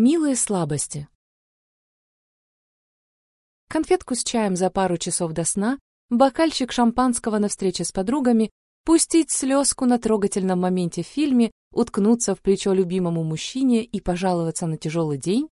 Милые слабости. Конфетку с чаем за пару часов до сна, бокальчик шампанского на встрече с подругами, пустить слезку на трогательном моменте в фильме, уткнуться в плечо любимому мужчине и пожаловаться на тяжелый день,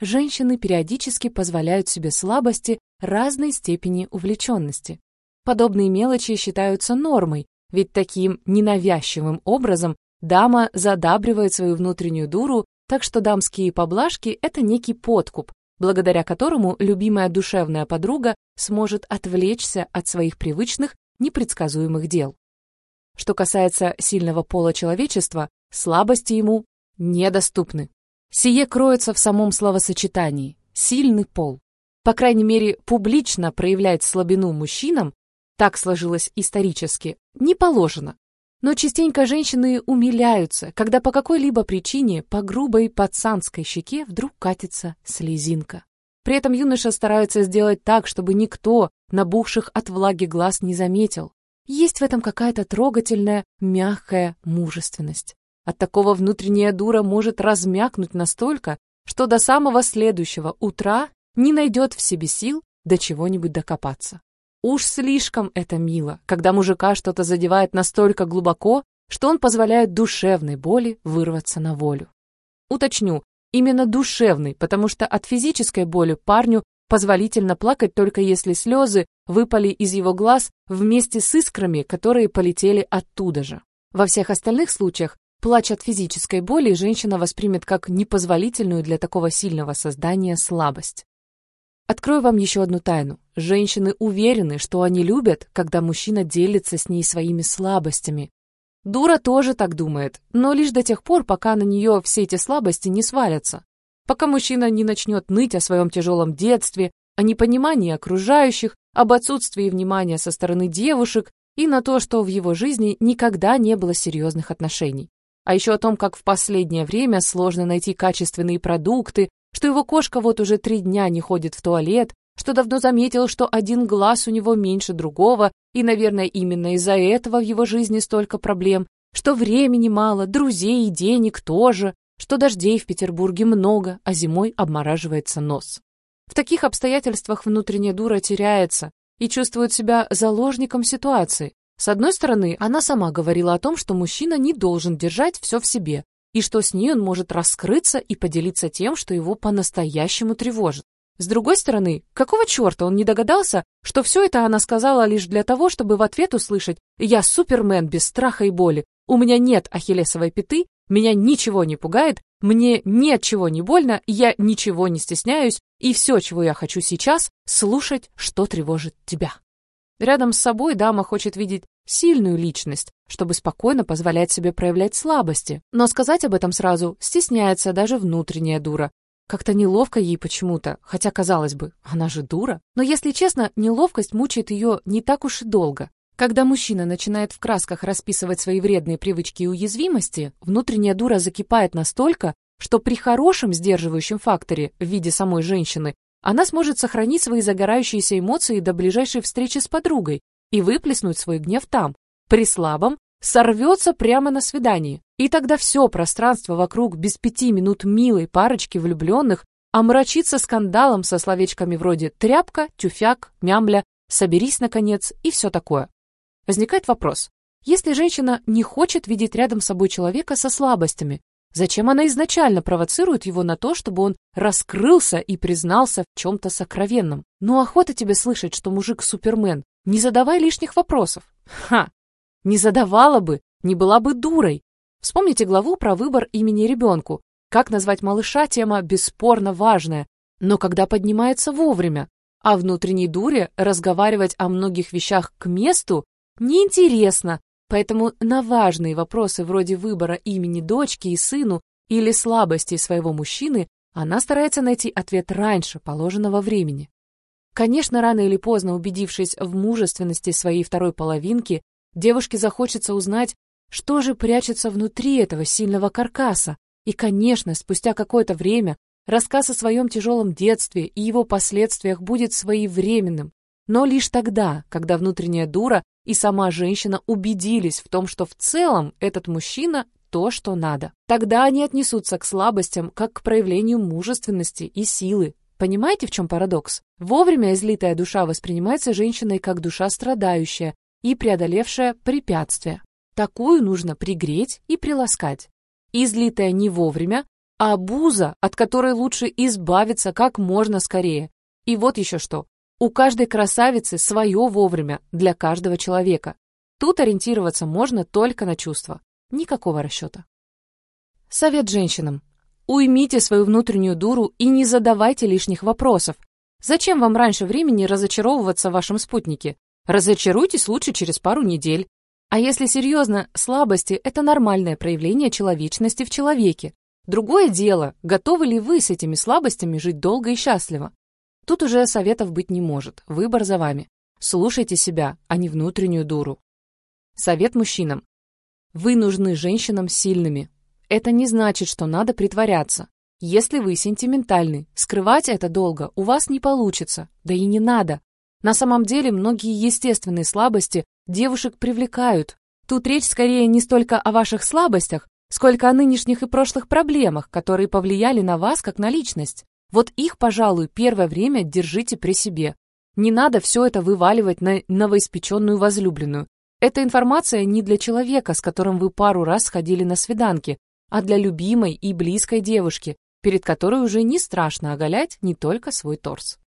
женщины периодически позволяют себе слабости разной степени увлеченности. Подобные мелочи считаются нормой, ведь таким ненавязчивым образом дама задабривает свою внутреннюю дуру, так что дамские поблажки — это некий подкуп, благодаря которому любимая душевная подруга сможет отвлечься от своих привычных, непредсказуемых дел. Что касается сильного пола человечества, слабости ему недоступны. Сие кроется в самом словосочетании «сильный пол». По крайней мере, публично проявлять слабину мужчинам так сложилось исторически, не положено. Но частенько женщины умиляются, когда по какой-либо причине по грубой пацанской щеке вдруг катится слезинка. При этом юноша старается сделать так, чтобы никто набухших от влаги глаз не заметил. Есть в этом какая-то трогательная, мягкая мужественность. От такого внутренняя дура может размякнуть настолько, что до самого следующего утра не найдет в себе сил до чего-нибудь докопаться. Уж слишком это мило, когда мужика что-то задевает настолько глубоко, что он позволяет душевной боли вырваться на волю. Уточню, именно душевной, потому что от физической боли парню позволительно плакать только если слезы выпали из его глаз вместе с искрами, которые полетели оттуда же. Во всех остальных случаях плач от физической боли женщина воспримет как непозволительную для такого сильного создания слабость. Открою вам еще одну тайну. Женщины уверены, что они любят, когда мужчина делится с ней своими слабостями. Дура тоже так думает, но лишь до тех пор, пока на нее все эти слабости не свалятся. Пока мужчина не начнет ныть о своем тяжелом детстве, о непонимании окружающих, об отсутствии внимания со стороны девушек и на то, что в его жизни никогда не было серьезных отношений. А еще о том, как в последнее время сложно найти качественные продукты, что его кошка вот уже три дня не ходит в туалет, что давно заметил, что один глаз у него меньше другого, и, наверное, именно из-за этого в его жизни столько проблем, что времени мало, друзей и денег тоже, что дождей в Петербурге много, а зимой обмораживается нос. В таких обстоятельствах внутренняя дура теряется и чувствует себя заложником ситуации. С одной стороны, она сама говорила о том, что мужчина не должен держать все в себе, и что с ней он может раскрыться и поделиться тем, что его по-настоящему тревожит. С другой стороны, какого черта он не догадался, что все это она сказала лишь для того, чтобы в ответ услышать «Я супермен без страха и боли, у меня нет ахиллесовой пяты, меня ничего не пугает, мне нет чего не больно, я ничего не стесняюсь, и все, чего я хочу сейчас, слушать, что тревожит тебя». Рядом с собой дама хочет видеть сильную личность, чтобы спокойно позволять себе проявлять слабости. Но сказать об этом сразу стесняется даже внутренняя дура. Как-то неловко ей почему-то, хотя, казалось бы, она же дура. Но, если честно, неловкость мучает ее не так уж и долго. Когда мужчина начинает в красках расписывать свои вредные привычки и уязвимости, внутренняя дура закипает настолько, что при хорошем сдерживающем факторе в виде самой женщины она сможет сохранить свои загорающиеся эмоции до ближайшей встречи с подругой и выплеснуть свой гнев там. При слабом сорвется прямо на свидании. И тогда все пространство вокруг без пяти минут милой парочки влюбленных омрачится скандалом со словечками вроде «тряпка», «тюфяк», «мямля», «соберись, наконец» и все такое. Возникает вопрос. Если женщина не хочет видеть рядом с собой человека со слабостями, Зачем она изначально провоцирует его на то, чтобы он раскрылся и признался в чем-то сокровенном? Ну, охота тебе слышать, что мужик Супермен. Не задавай лишних вопросов. Ха! Не задавала бы, не была бы дурой. Вспомните главу про выбор имени ребенку. Как назвать малыша – тема бесспорно важная, но когда поднимается вовремя. А внутренней дуре разговаривать о многих вещах к месту неинтересно, Поэтому на важные вопросы вроде выбора имени дочки и сыну или слабостей своего мужчины она старается найти ответ раньше положенного времени. Конечно, рано или поздно, убедившись в мужественности своей второй половинки, девушке захочется узнать, что же прячется внутри этого сильного каркаса. И, конечно, спустя какое-то время рассказ о своем тяжелом детстве и его последствиях будет своевременным, но лишь тогда, когда внутренняя дура и сама женщина убедились в том, что в целом этот мужчина то, что надо. Тогда они отнесутся к слабостям, как к проявлению мужественности и силы. Понимаете, в чем парадокс? Вовремя излитая душа воспринимается женщиной как душа страдающая и преодолевшая препятствия. Такую нужно пригреть и приласкать. Излитая не вовремя, а буза, от которой лучше избавиться как можно скорее. И вот еще что. У каждой красавицы свое вовремя для каждого человека. Тут ориентироваться можно только на чувства. Никакого расчета. Совет женщинам. Уймите свою внутреннюю дуру и не задавайте лишних вопросов. Зачем вам раньше времени разочаровываться в вашем спутнике? Разочаруйтесь лучше через пару недель. А если серьезно, слабости – это нормальное проявление человечности в человеке. Другое дело, готовы ли вы с этими слабостями жить долго и счастливо. Тут уже советов быть не может, выбор за вами. Слушайте себя, а не внутреннюю дуру. Совет мужчинам. Вы нужны женщинам сильными. Это не значит, что надо притворяться. Если вы сентиментальны, скрывать это долго у вас не получится, да и не надо. На самом деле многие естественные слабости девушек привлекают. Тут речь скорее не столько о ваших слабостях, сколько о нынешних и прошлых проблемах, которые повлияли на вас как на личность. Вот их, пожалуй, первое время держите при себе. Не надо все это вываливать на новоиспеченную возлюбленную. Эта информация не для человека, с которым вы пару раз сходили на свиданки, а для любимой и близкой девушки, перед которой уже не страшно оголять не только свой торс.